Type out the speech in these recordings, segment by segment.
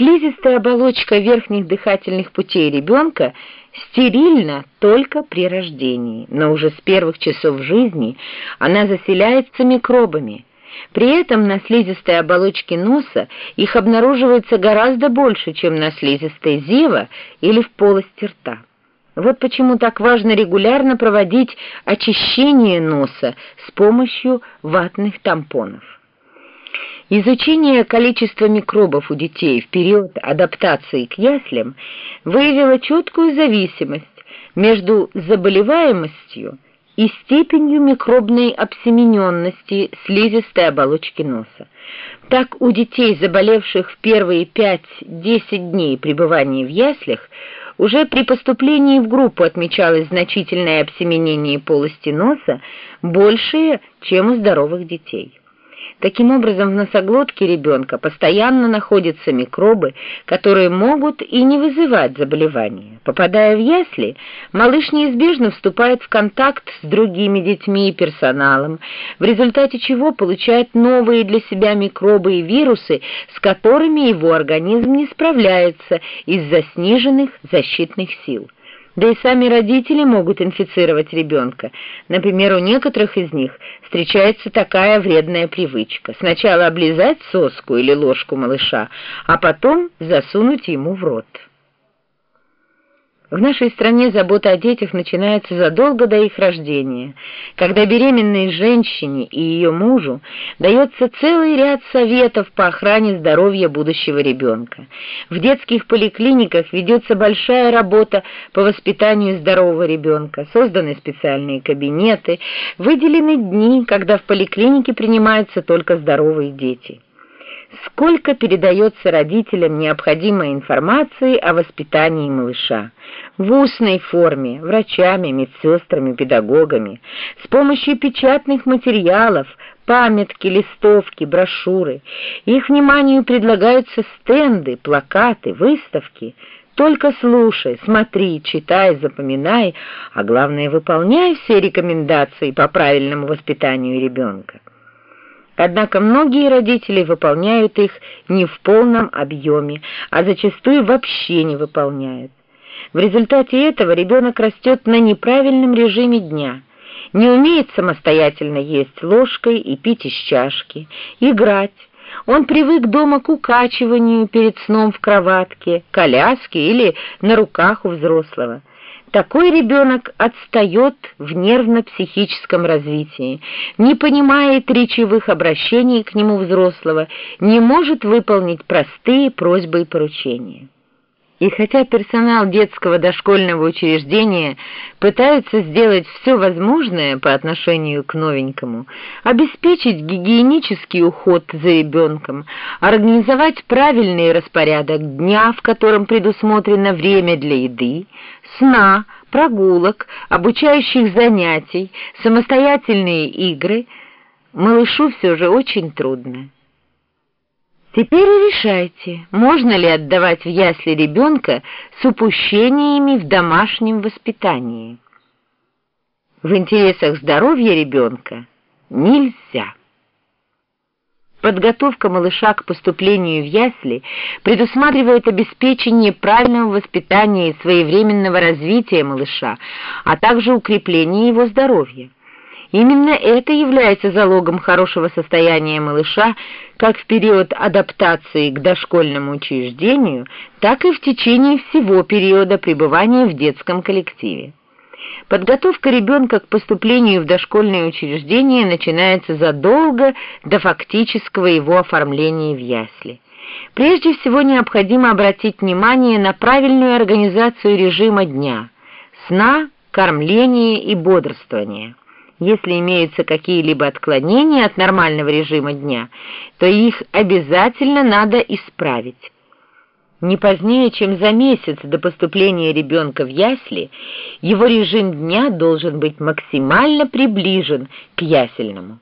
Слизистая оболочка верхних дыхательных путей ребенка стерильна только при рождении, но уже с первых часов жизни она заселяется микробами. При этом на слизистой оболочке носа их обнаруживается гораздо больше, чем на слизистой зева или в полости рта. Вот почему так важно регулярно проводить очищение носа с помощью ватных тампонов. Изучение количества микробов у детей в период адаптации к яслям выявило четкую зависимость между заболеваемостью и степенью микробной обсемененности слизистой оболочки носа. Так у детей, заболевших в первые 5-10 дней пребывания в яслях, уже при поступлении в группу отмечалось значительное обсеменение полости носа, большее, чем у здоровых детей. Таким образом, в носоглотке ребенка постоянно находятся микробы, которые могут и не вызывать заболевания. Попадая в ясли, малыш неизбежно вступает в контакт с другими детьми и персоналом, в результате чего получает новые для себя микробы и вирусы, с которыми его организм не справляется из-за сниженных защитных сил. Да и сами родители могут инфицировать ребенка. Например, у некоторых из них встречается такая вредная привычка. Сначала облизать соску или ложку малыша, а потом засунуть ему в рот. В нашей стране забота о детях начинается задолго до их рождения, когда беременной женщине и ее мужу дается целый ряд советов по охране здоровья будущего ребенка. В детских поликлиниках ведется большая работа по воспитанию здорового ребенка, созданы специальные кабинеты, выделены дни, когда в поликлинике принимаются только здоровые дети сколько передается родителям необходимой информации о воспитании малыша. В устной форме, врачами, медсестрами, педагогами, с помощью печатных материалов, памятки, листовки, брошюры. Их вниманию предлагаются стенды, плакаты, выставки. Только слушай, смотри, читай, запоминай, а главное, выполняй все рекомендации по правильному воспитанию ребенка. Однако многие родители выполняют их не в полном объеме, а зачастую вообще не выполняют. В результате этого ребенок растет на неправильном режиме дня, не умеет самостоятельно есть ложкой и пить из чашки, играть. Он привык дома к укачиванию перед сном в кроватке, коляске или на руках у взрослого. Такой ребенок отстает в нервно-психическом развитии, не понимает речевых обращений к нему взрослого, не может выполнить простые просьбы и поручения. И хотя персонал детского дошкольного учреждения пытается сделать все возможное по отношению к новенькому, обеспечить гигиенический уход за ребенком, организовать правильный распорядок дня, в котором предусмотрено время для еды, сна, прогулок, обучающих занятий, самостоятельные игры, малышу все же очень трудно. Теперь решайте, можно ли отдавать в ясли ребенка с упущениями в домашнем воспитании. В интересах здоровья ребенка нельзя. Подготовка малыша к поступлению в ясли предусматривает обеспечение правильного воспитания и своевременного развития малыша, а также укрепление его здоровья. Именно это является залогом хорошего состояния малыша как в период адаптации к дошкольному учреждению, так и в течение всего периода пребывания в детском коллективе. Подготовка ребенка к поступлению в дошкольное учреждение начинается задолго до фактического его оформления в ясли. Прежде всего необходимо обратить внимание на правильную организацию режима дня, сна, кормления и бодрствования. Если имеются какие-либо отклонения от нормального режима дня, то их обязательно надо исправить. Не позднее, чем за месяц до поступления ребенка в ясли, его режим дня должен быть максимально приближен к ясельному.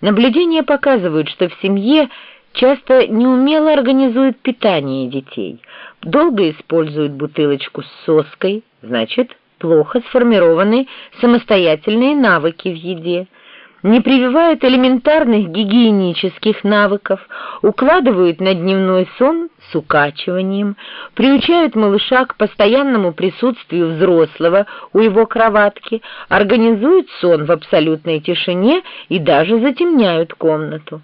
Наблюдения показывают, что в семье часто неумело организуют питание детей, долго используют бутылочку с соской, значит, плохо сформированы самостоятельные навыки в еде, не прививают элементарных гигиенических навыков, укладывают на дневной сон с укачиванием, приучают малыша к постоянному присутствию взрослого у его кроватки, организуют сон в абсолютной тишине и даже затемняют комнату.